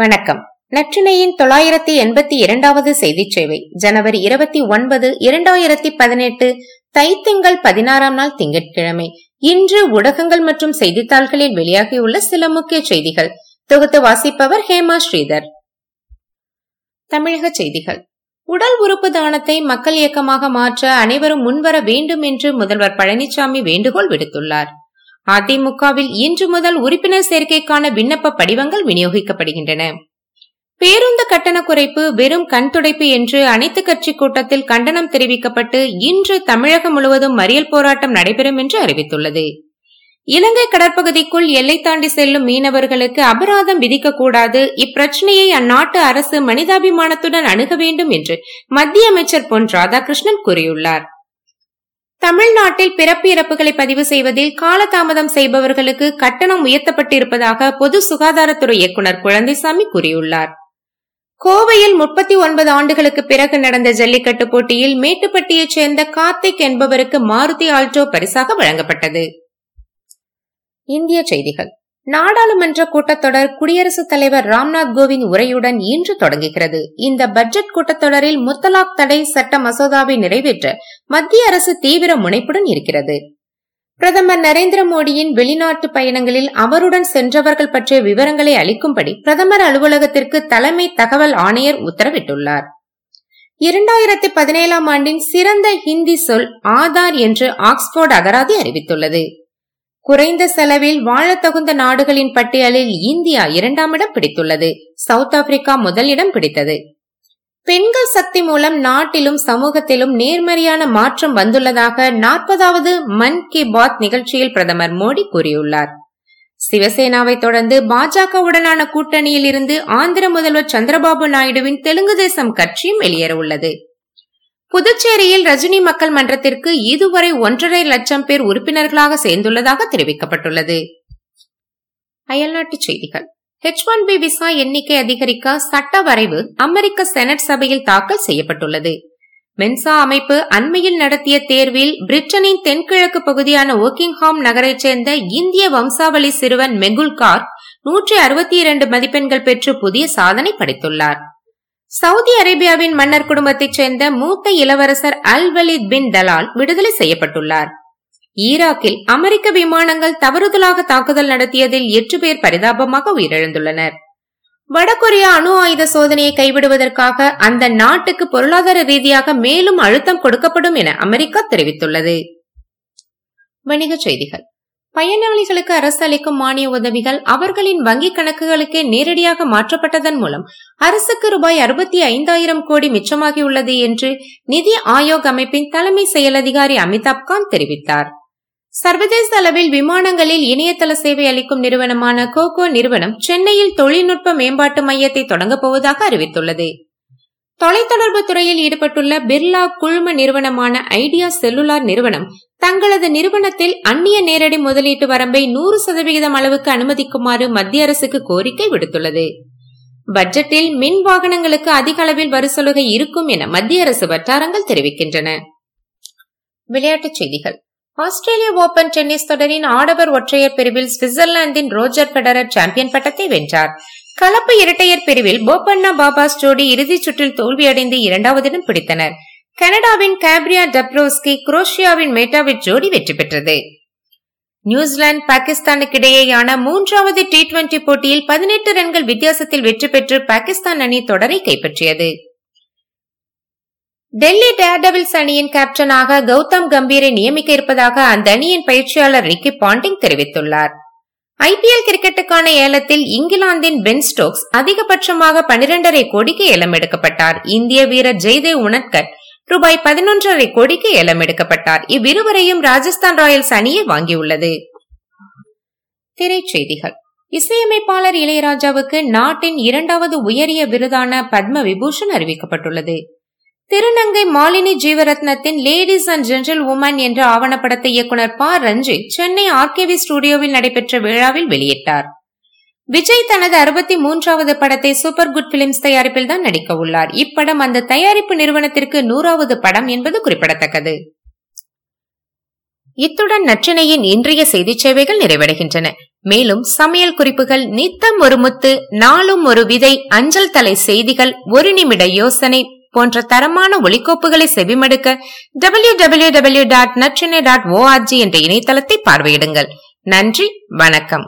வணக்கம். நற்றினையின் தொள்ளாயிரத்தி எண்பத்தி இரண்டாவது செய்தி சேவை ஜனவரி இருபத்தி ஒன்பது இரண்டாயிரத்தி பதினெட்டு தைத்திங்கள் பதினாறாம் நாள் திங்கட்கிழமை. இன்று ஊடகங்கள் மற்றும் செய்தித்தாள்களில் வெளியாகியுள்ள சில முக்கிய செய்திகள். தொகுத்து வாசிப்பவர் ஹேமா ஸ்ரீதர். தமிழக செய்திகள். உடல் உறுப்பு தானத்தை மக்கள் இயக்கமாக மாற்ற அனைவரும் முன்வர வேண்டும் என்று முதல்வர் பழனிசாமி வேண்டுகோள் விடுத்துள்ளார். அதிமுகவில் இன்று முதல் உறுப்பினர் சேர்க்கைக்கான விண்ணப்ப படிவங்கள் விநியோகிக்கப்படுகின்றன. பேருந்து கட்டண குறைப்பு வெறும் கண் துடைப்பு என்று அனைத்து கட்சி கூட்டத்தில் கண்டனம் தெரிவிக்கப்பட்டு இன்று தமிழகம் முழுவதும் மறியல் போராட்டம் நடைபெறும் என்று அறிவித்துள்ளது. இலங்கை கடற்பகுதிக்குள் எல்லை தாண்டி செல்லும் மீனவர்களுக்கு அபராதம் விதிக்கக்கூடாது இப்பிரச்சனையை அந்நாட்டு அரசு மனிதாபிமானத்துடன் அணுக வேண்டும் என்று மத்திய அமைச்சர் பொன் ராதாகிருஷ்ணன் கூறியுள்ளார். தமிழ்நாட்டில் பிறப்பு இறப்புகளை பதிவு செய்வதில் காலதாமதம் செய்பவர்களுக்கு கட்டணம் உயர்த்தப்பட்டிருப்பதாக பொது சுகாதாரத்துறை இயக்குநர் குழந்தைசாமி கூறியுள்ளார். கோவையில் முப்பத்தி ஒன்பது ஆண்டுகளுக்கு பிறகு நடந்த ஜல்லிக்கட்டு போட்டியில் மேட்டுப்பட்டியைச் சேர்ந்த கார்த்திக் என்பவருக்கு மாருதி ஆல்டோ பரிசாக வழங்கப்பட்டது. இந்திய செய்திகள். நாடாளுமன்ற கூட்டத்தொடர் குடியரசுத் தலைவர் ராம்நாத் கோவிந்த் உரையுடன் இன்று தொடங்குகிறது. இந்த பட்ஜெட் கூட்டத்தொடரில் முத்தலாக் தடை சட்ட மசோதாவை நிறைவேற்ற மத்திய அரசு தீவிர முனைப்புடன் இருக்கிறது. பிரதமர் நரேந்திர மோடியின் வெளிநாட்டு பயணங்களில் அவருடன் சென்றவர்கள் பற்றிய விவரங்களை அளிக்கும்படி பிரதமர் அலுவலகத்திற்கு தலைமை தகவல் ஆணையர் உத்தரவிட்டுள்ளார். இரண்டாயிரத்தி பதினேழாம் ஆண்டின் சிறந்த ஹிந்தி சொல் ஆதார் என்று ஆக்ஸ்போர்ட் அகராதி அறிவித்துள்ளது. குறைந்த செலவில் வாழத்தகுந்த நாடுகளின் பட்டியலில் இந்தியா இரண்டாம் இடம் பிடித்துள்ளது. சவுத் ஆப்பிரிக்கா முதல் இடம் பிடித்தது. பெண்கள் சக்தி மூலம் நாட்டிலும் சமூகத்திலும் நேர்மறையான மாற்றம் வந்துள்ளதாக நாற்பதாவது மன் கி பாத் நிகழ்ச்சியில் பிரதமர் மோடி கூறியுள்ளார். சிவசேனாவை தொடர்ந்து பாஜகவுடனான கூட்டணியில் இருந்து ஆந்திர முதல்வர் சந்திரபாபு நாயுடுவின் தெலுங்கு தேசம் கட்சியும் வெளியேற உள்ளது புதுச்சேரியில் ரஜினி மக்கள் மன்றத்திற்கு இதுவரை ஒன்றரை லட்சம் பேர் உறுப்பினர்களாக சேர்ந்துள்ளதாக தெரிவிக்கப்பட்டுள்ளது. அயல்நாட்டுச் செய்திகள். ஹெச் ஒன் பி விசா எண்ணிக்கை அதிகரிக்க சட்ட வரைவு அமெரிக்க செனட் சபையில் தாக்கல் செய்யப்பட்டுள்ளது. மென்சா அமைப்பு அண்மையில் நடத்திய தேர்வில் பிரிட்டனின் தென்கிழக்கு பகுதியான ஓக்கிங்ஹாம் நகரைச் சேர்ந்த இந்திய வம்சாவளி சிறுவன் மெகுல் கார் நூற்றி அறுபத்தி இரண்டு மதிப்பெண்கள் பெற்று புதிய சாதனை படைத்துள்ளார். சவுதி அரேபியாவின் மன்னர் குடும்பத்தைச் சேர்ந்த மூத்த இளவரசர் அல் வலித் பின் தலால் விடுதலை செய்யப்பட்டுள்ளார். ஈராக்கில் அமெரிக்க விமானங்கள் தவறுதலாக தாக்குதல் நடத்தியதில் எட்டு பேர் பரிதாபமாக உயிரிழந்துள்ளனர். வடகொரியா அணு ஆயுத சோதனையை கைவிடுவதற்காக அந்த நாட்டுக்கு பொருளாதார ரீதியாக மேலும் அழுத்தம் கொடுக்கப்படும் என அமெரிக்கா தெரிவித்துள்ளது. வணிகச் செய்திகள். பயனாளிகளுக்கு அரசு அளிக்கும் மானிய உதவிகள் அவர்களின் வங்கிக் கணக்குகளுக்கே நேரடியாக மாற்றப்பட்டதன் மூலம் அரசுக்கு ரூபாய் அறுபத்தி ஐந்தாயிரம் கோடி மிச்சமாகியுள்ளது என்று நிதி ஆயோக் அமைப்பின் தலைமை செயல் அதிகாரி அமிதாப் காந்த் தெரிவித்தார். சர்வதேச அளவில் விமானங்களில் இணையதள சேவை அளிக்கும் நிறுவனமான கோகோ நிறுவனம் சென்னையில் தொழில்நுட்ப மேம்பாட்டு மையத்தை தொடங்கப் போவதாக அறிவித்துள்ளது. தொலைத்தொடர்பு துறையில் ஈடுபட்டுள்ள பிர்லா குழும நிறுவனமான ஐடியா செல்லுலார் நிறுவனம் தங்களது நிறுவனத்தில் அந்நிய நேரடி முதலீட்டு வரம்பை நூறு சதவிகிதம் அளவுக்கு அனுமதிக்குமாறு மத்திய அரசுக்கு கோரிக்கை விடுத்துள்ளது. பட்ஜெட்டில் மின் வாகனங்களுக்கு அதிக அளவில் வரிசலுகை இருக்கும் என மத்திய அரசு வட்டாரங்கள் தெரிவிக்கின்றன. விளையாட்டுச் செய்திகள். ஆஸ்திரேலிய ஓபன் டென்னிஸ் தொடரின் ஆடவர் ஒற்றையர் பிரிவில் சுவிட்சர்லாந்தின் ரோஜர் பெடரர் சாம்பியன் பட்டத்தை வென்றார். கலப்பு இரட்டையர் பிரிவில் போபண்ணா பாபாஸ் ஜோடி இறுதிச் சுற்றில் தோல்வியடைந்து இரண்டாவது இடம் பிடித்தனர். கனடாவின் கேப்ரியா டப்ரோஸ்கி குரோஷியாவின் மேட்டாவிட் ஜோடி வெற்றி பெற்றது. நியூசிலாந்து பாகிஸ்தானுக்கு இடையேயான மூன்றாவது டி டுவெண்டி போட்டியில் பதினெட்டு ரன்கள் வித்தியாசத்தில் வெற்றி பெற்று பாகிஸ்தான் அணி தொடரை கைப்பற்றியது. டெல்லி டேர்டபிள்ஸ் அணியின் கேப்டனாக கௌதம் கம்பீரை நியமிக்க இருப்பதாக அந்த அணியின் பயிற்சியாளர் ரிக்கி பாண்டிங் தெரிவித்துள்ளார். ஐபிஎல் கிரிக்கெட்டுக்கான ஏலத்தில் இங்கிலாந்தின் பென் ஸ்டோக்ஸ் அதிகபட்சமாக பனிரெண்டரை கோடிக்கு ஏலம் எடுக்கப்பட்டார். இந்திய வீரர் ஜெய்தேவ் உனட்கர் ரூபாய் பதினொன்றரை கோடிக்கு ஏலம் எடுக்கப்பட்டார். இவ்விருவரையும் ராஜஸ்தான் ராயல்ஸ் அணியை வாங்கியுள்ளது. திரைச்செய்திகள். இசையமைப்பாளர் இளையராஜாவுக்கு நாட்டின் இரண்டாவது உயரிய விருதான பத்ம விபூஷன் அறிவிக்கப்பட்டுள்ளது. திருநங்கை மாலினி ஜீவரத்னத்தின் லேடிஸ் அண்ட் ஜென்ரல் உமன் என்ற ஆவணப்படத்தை இயக்குனர் ப. ரஞ்சித் சென்னை ஆர்கேவி ஸ்டுடியோவில் நடைபெற்ற விழாவில் வெளியிட்டார். விஜய் தனது அறுபத்தி மூன்றாவது படத்தை சூப்பர் குட் பிலிம்ஸ் தயாரிப்பில் தான் நடிக்க உள்ளார். இப்படம் அந்த தயாரிப்பு நிறுவனத்திற்கு நூறாவது படம் என்பது குறிப்பிடத்தக்கது. இத்துடன் நற்றினையின் இன்றைய செய்தி சேவைகள் நிறைவடைகின்றன. மேலும் சமையல் குறிப்புகள் நித்தம் ஒரு முத்து நாளும் ஒரு விதை அஞ்சல் தலை செய்திகள் ஒரு நிமிட யோசனை போன்ற தரமான ஒலிக்கோப்புகளை செவிமடுக்க W W W dot Natrinai dot ORG என்ற இணையதளத்தை பார்வையிடுங்கள். நன்றி வணக்கம்.